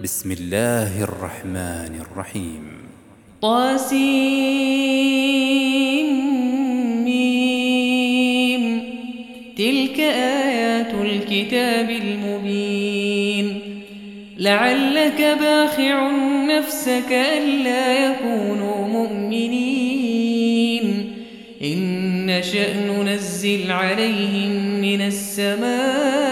بسم الله الرحمن الرحيم طاسمين تلك آيات الكتاب المبين لعلك باخع نفسك ألا يكونوا مؤمنين إن شأن نزل عليهم من السماء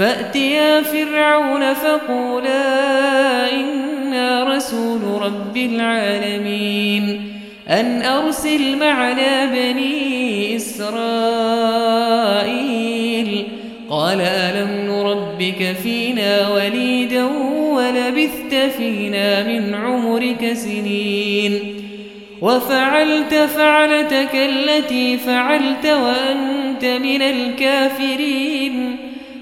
فأتيا فرعون فقولا إنا رسول رب العالمين. أن أرسل معنا بني إسرائيل. قال ألم نربك فينا وليدا ولبثت فينا من عمرك سنين. وفعلت فعلتك التي فعلت وأنت من الكافرين.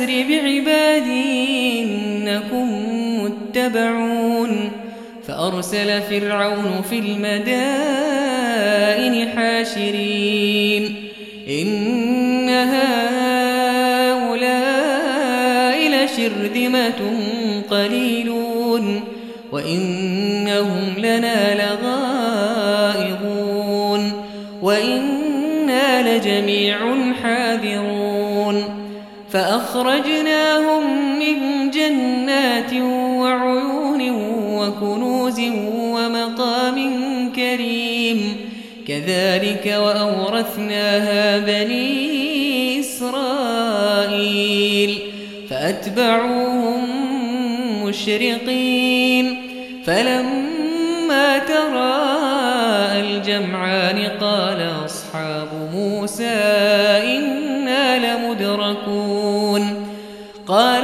فأسر بعبادي إنكم متبعون فأرسل فرعون في المدائن حاشرين إن هؤلاء لشرذمة قليلون وإنهم لنا لغائضون وإنا لجميع حاذرون فأخرجناهم من جنات وعيون وكنوز ومقام كريم. كذلك وأورثناها بني إسرائيل. فأتبعوهم مشرقين. فلما ترى الجمعان قال أصحاب موسى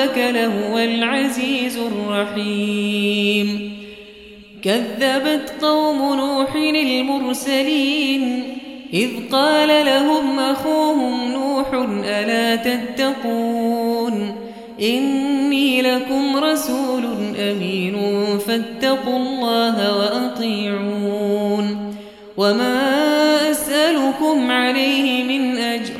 ربك لهو العزيز الرحيم. كذبت قوم نوح للمرسلين إذ قال لهم أخوهم نوح ألا تتقون؟ إني لكم رسول أمين فاتقوا الله وأطيعون. وما أسألكم عليه من أجر.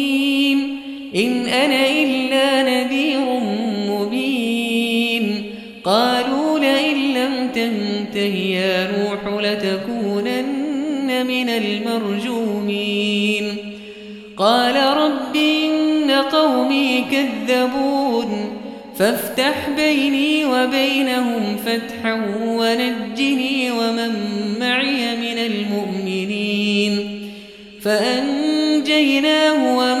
إن أنا إلا نذير مبين. قالوا لئن لم تنتهي يا روح لتكونن من المرجومين. قال رب إن قومي كذبون. فافتح بيني وبينهم فتحا ونجني ومن معي من المؤمنين. فأنجيناه ومن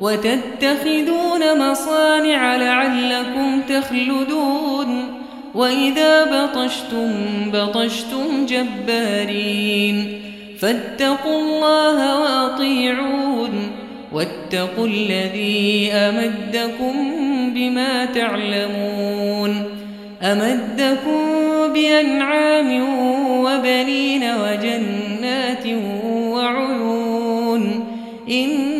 وتتخذون مصانع لعلكم تخلدون وإذا بطشتم بطشتم جبارين فاتقوا الله وأطيعون واتقوا الذي أمدكم بما تعلمون أمدكم بأنعام وبنين وجنات وعيون إن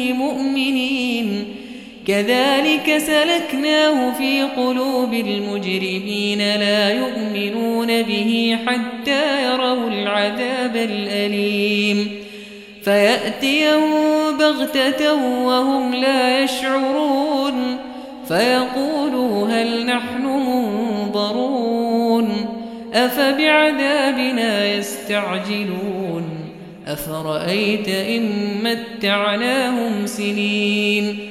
كذلك سلكناه في قلوب المجرمين لا يؤمنون به حتى يروا العذاب الأليم. فيأتيهم بغتة وهم لا يشعرون. فيقولوا هل نحن منظرون. أفبعذابنا يستعجلون؟ أفرأيت إن متعناهم سنين؟